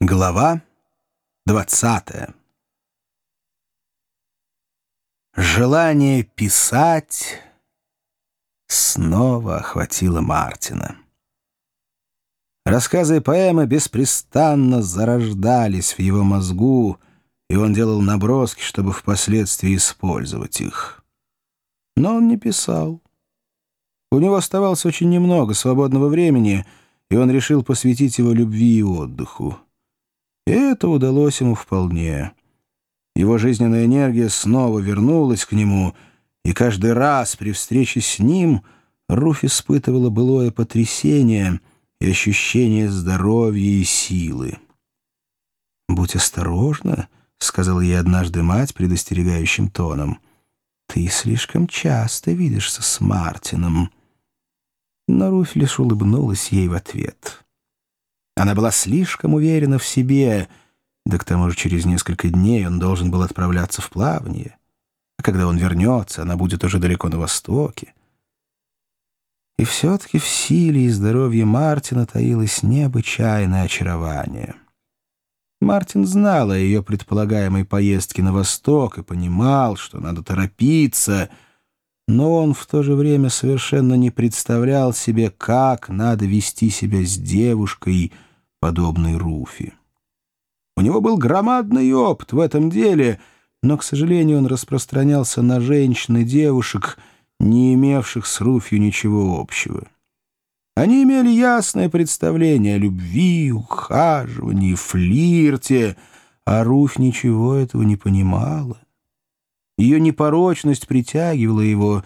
Глава двадцатая Желание писать снова охватило Мартина. Рассказы и поэмы беспрестанно зарождались в его мозгу, и он делал наброски, чтобы впоследствии использовать их. Но он не писал. У него оставалось очень немного свободного времени, и он решил посвятить его любви и отдыху. И это удалось ему вполне. Его жизненная энергия снова вернулась к нему, и каждый раз при встрече с ним Руф испытывала былое потрясение и ощущение здоровья и силы. «Будь осторожна», — сказал ей однажды мать предостерегающим тоном. «Ты слишком часто видишься с Мартином». Но Руфь лишь улыбнулась ей в ответ. Она была слишком уверена в себе, да к тому же через несколько дней он должен был отправляться в плавание. А когда он вернется, она будет уже далеко на востоке. И все-таки в силе и здоровье Мартина таилось необычайное очарование. Мартин знал о ее предполагаемой поездке на восток и понимал, что надо торопиться — но он в то же время совершенно не представлял себе, как надо вести себя с девушкой, подобной Руфи. У него был громадный опыт в этом деле, но, к сожалению, он распространялся на женщин и девушек, не имевших с Руфью ничего общего. Они имели ясное представление о любви, ухаживании, флирте, а Руфь ничего этого не понимала. Ее непорочность притягивала его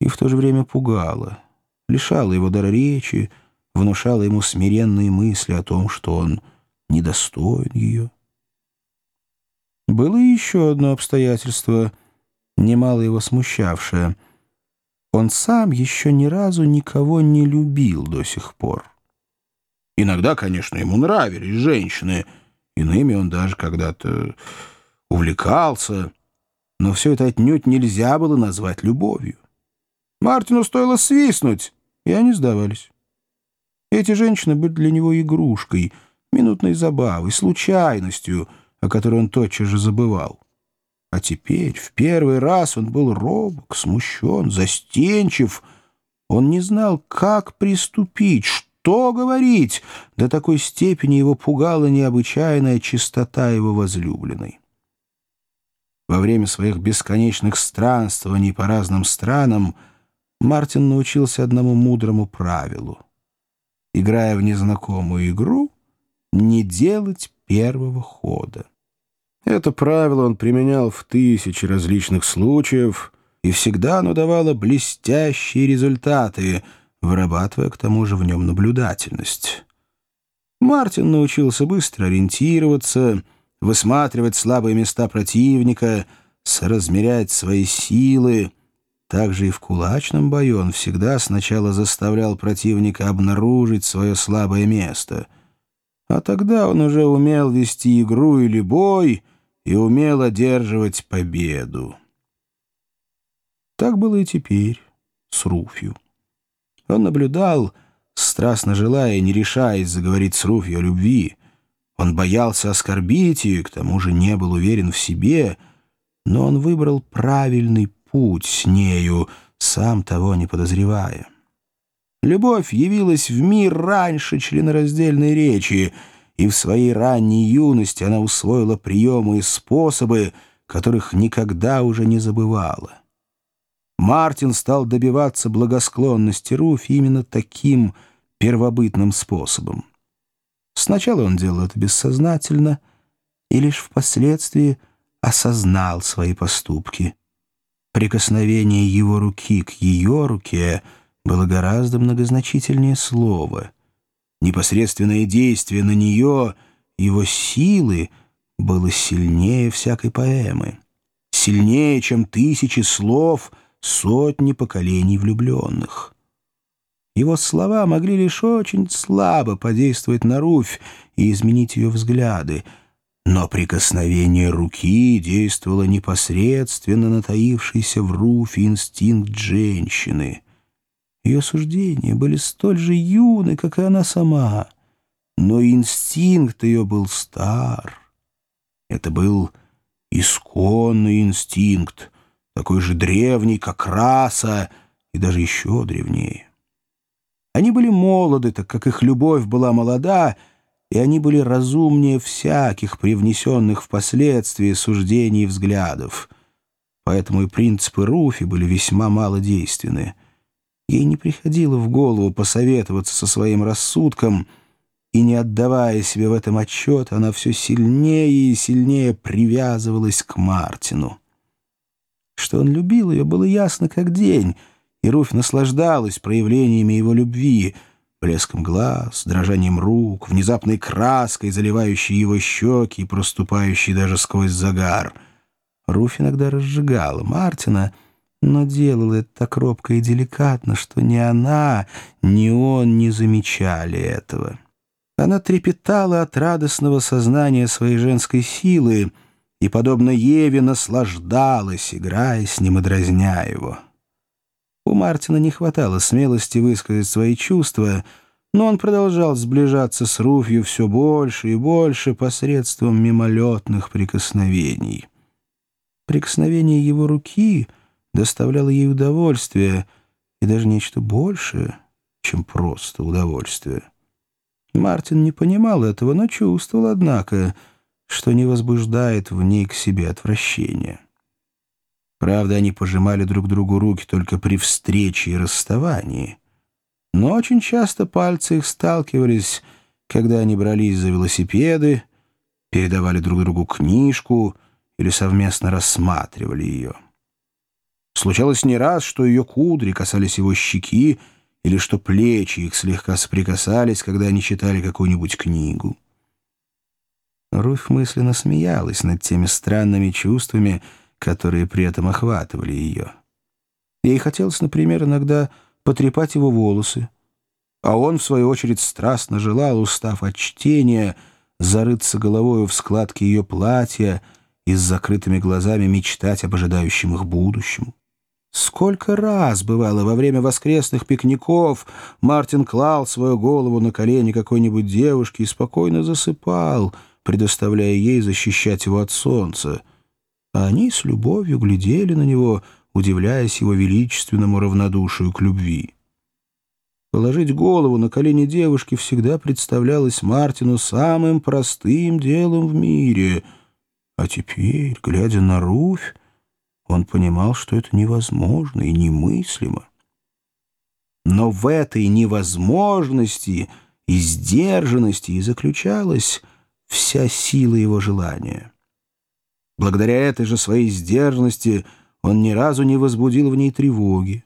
и в то же время пугала, лишала его дара речи, внушала ему смиренные мысли о том, что он недостоин ее. Было еще одно обстоятельство, немало его смущавшее. Он сам еще ни разу никого не любил до сих пор. Иногда, конечно, ему нравились женщины, иными он даже когда-то увлекался — но все это отнюдь нельзя было назвать любовью. Мартину стоило свистнуть, и они сдавались. Эти женщины были для него игрушкой, минутной забавой, случайностью, о которой он тотчас же забывал. А теперь, в первый раз, он был робок, смущен, застенчив. Он не знал, как приступить, что говорить. До такой степени его пугала необычайная чистота его возлюбленной. Во время своих бесконечных странствований по разным странам Мартин научился одному мудрому правилу. Играя в незнакомую игру, не делать первого хода. Это правило он применял в тысячи различных случаев, и всегда оно давало блестящие результаты, вырабатывая к тому же в нем наблюдательность. Мартин научился быстро ориентироваться — высматривать слабые места противника, соразмерять свои силы. Также и в кулачном бою он всегда сначала заставлял противника обнаружить свое слабое место. А тогда он уже умел вести игру или бой и умел одерживать победу. Так было и теперь с Руфью. Он наблюдал, страстно желая и не решаясь заговорить с Руфью о любви, он боялся оскорбить ее и к тому же не был уверен в себе, но он выбрал правильный путь с нею, сам того не подозревая. Любовь явилась в мир раньше членораздельной речи, и в своей ранней юности она усвоила приемы и способы, которых никогда уже не забывала. Мартин стал добиваться благосклонности Руфь именно таким первобытным способом. Сначала он делал это бессознательно и лишь впоследствии осознал свои поступки. Прикосновение его руки к ее руке было гораздо многозначительнее слова. Непосредственное действие на нее, его силы, было сильнее всякой поэмы. Сильнее, чем тысячи слов сотни поколений влюбленных. Его слова могли лишь очень слабо подействовать на Руфь и изменить ее взгляды, но прикосновение руки действовало непосредственно на таившийся в Руфе инстинкт женщины. Ее суждения были столь же юны, как и она сама. но инстинкт ее был стар. Это был исконный инстинкт, такой же древний, как раса, и даже еще древнее. Они были молоды, так как их любовь была молода, и они были разумнее всяких привнесенных впоследствии суждений и взглядов. Поэтому и принципы Руфи были весьма малодейственны. Ей не приходило в голову посоветоваться со своим рассудком, и, не отдавая себе в этом отчет, она все сильнее и сильнее привязывалась к Мартину. Что он любил ее, было ясно как день, и Руфь наслаждалась проявлениями его любви, блеском глаз, дрожанием рук, внезапной краской, заливающей его щеки и проступающей даже сквозь загар. Руфь иногда разжигала Мартина — но делала это так робко и деликатно, что ни она, ни он не замечали этого. Она трепетала от радостного сознания своей женской силы и, подобно Еве, наслаждалась, играя с ним и дразня его. Мартина не хватало смелости высказать свои чувства, но он продолжал сближаться с Руфью все больше и больше посредством мимолетных прикосновений. Прикосновение его руки — доставляло ей удовольствие и даже нечто большее, чем просто удовольствие. Мартин не понимал этого, но чувствовал, однако, что не возбуждает в ней к себе отвращение. Правда, они пожимали друг другу руки только при встрече и расставании. Но очень часто пальцы их сталкивались, когда они брались за велосипеды, передавали друг другу книжку или совместно рассматривали ее. Случалось не раз, что ее кудри касались его щеки, или что плечи их слегка соприкасались, когда они читали какую-нибудь книгу. Руфь мысленно смеялась над теми странными чувствами, которые при этом охватывали ее. Ей хотелось, например, иногда потрепать его волосы, а он, в свою очередь, страстно желал, устав от чтения, зарыться головою в складки ее платья и с закрытыми глазами мечтать об ожидающем их будущем. Сколько раз, бывало, во время воскресных пикников Мартин клал свою голову на колени какой-нибудь девушки и спокойно засыпал, предоставляя ей защищать его от солнца. А они с любовью глядели на него, удивляясь его величественному равнодушию к любви. Положить голову на колени девушки всегда представлялось Мартину самым простым делом в мире. А теперь, глядя на Руфь, он понимал, что это невозможно и немыслимо. Но в этой невозможности и сдержанности и заключалась вся сила его желания. Благодаря этой же своей сдержанности он ни разу не возбудил в ней тревоги.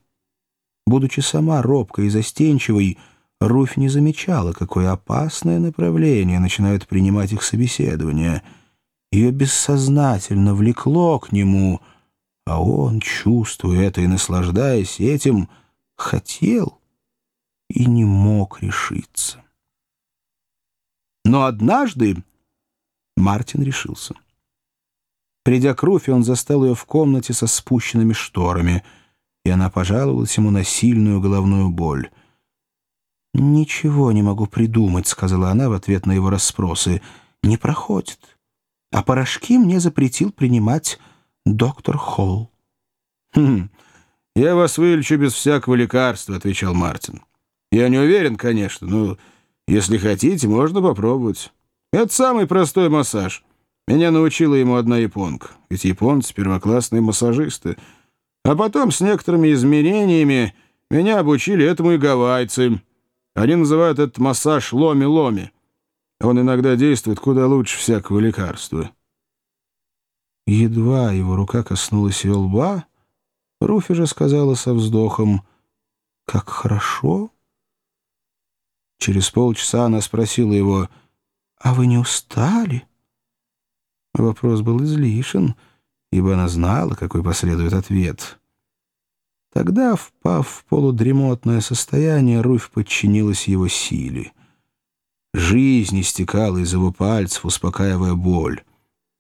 Будучи сама робкой и застенчивой, Руфь не замечала, какое опасное направление начинают принимать их собеседования. Ее бессознательно влекло к нему — а он, чувствуя это и наслаждаясь этим, хотел и не мог решиться. Но однажды Мартин решился. Придя к Руфи, он застал ее в комнате со спущенными шторами, и она пожаловалась ему на сильную головную боль. «Ничего не могу придумать», — сказала она в ответ на его расспросы. «Не проходит. А порошки мне запретил принимать доктор Холл. «Хм, я вас вылечу без всякого лекарства», — отвечал Мартин. «Я не уверен, конечно, но если хотите, можно попробовать. Это самый простой массаж. Меня научила ему одна японка, ведь японцы — первоклассные массажисты. А потом с некоторыми изменениями меня обучили этому и гавайцы. Они называют этот массаж ломи-ломи. Он иногда действует куда лучше всякого лекарства». Едва его рука коснулась ее лба, Руфи же сказала со вздохом «Как хорошо». Через полчаса она спросила его «А вы не устали?» Вопрос был излишен, ибо она знала, какой последует ответ. Тогда, впав в полудремотное состояние, Руфь подчинилась его силе. Жизнь истекала из его пальцев, успокаивая боль.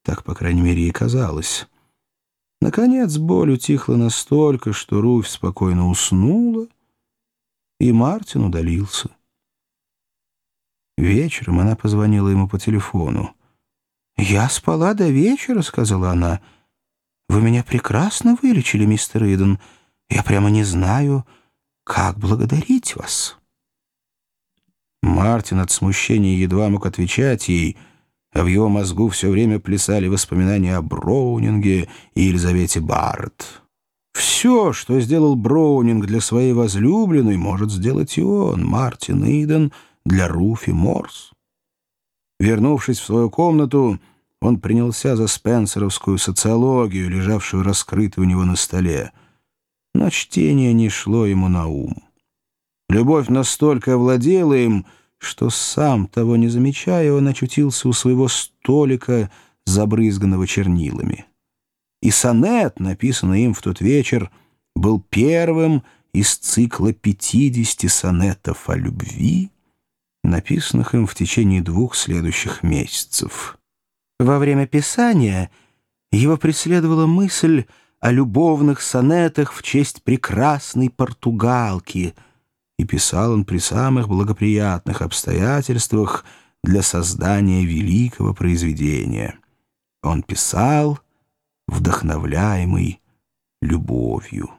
Так, по крайней мере, и казалось. Наконец боль утихла настолько, что Руфь спокойно уснула, и Мартин удалился. Вечером она позвонила ему по телефону. «Я спала до вечера», — сказала она. «Вы меня прекрасно вылечили, мистер Иден. Я прямо не знаю, как благодарить вас». Мартин от смущения едва мог отвечать ей, а в его мозгу все время плясали воспоминания о Броунинге и Елизавете Барретт. Все, что сделал Броунинг для своей возлюбленной, может сделать и он, Мартин Иден, для Руфи Морс. Вернувшись в свою комнату, он принялся за спенсеровскую социологию, лежавшую раскрытой у него на столе. Но чтение не шло ему на ум. Любовь настолько овладела им, что сам, того не замечая, он очутился у своего столика, забрызганного чернилами. И сонет, написанный им в тот вечер, был первым из цикла 50 сонетов о любви, написанных им в течение двух следующих месяцев. Во время писания его преследовала мысль о любовных сонетах в честь прекрасной португалки, и писал он при самых благоприятных обстоятельствах для создания великого произведения. Он писал, вдохновляемый любовью.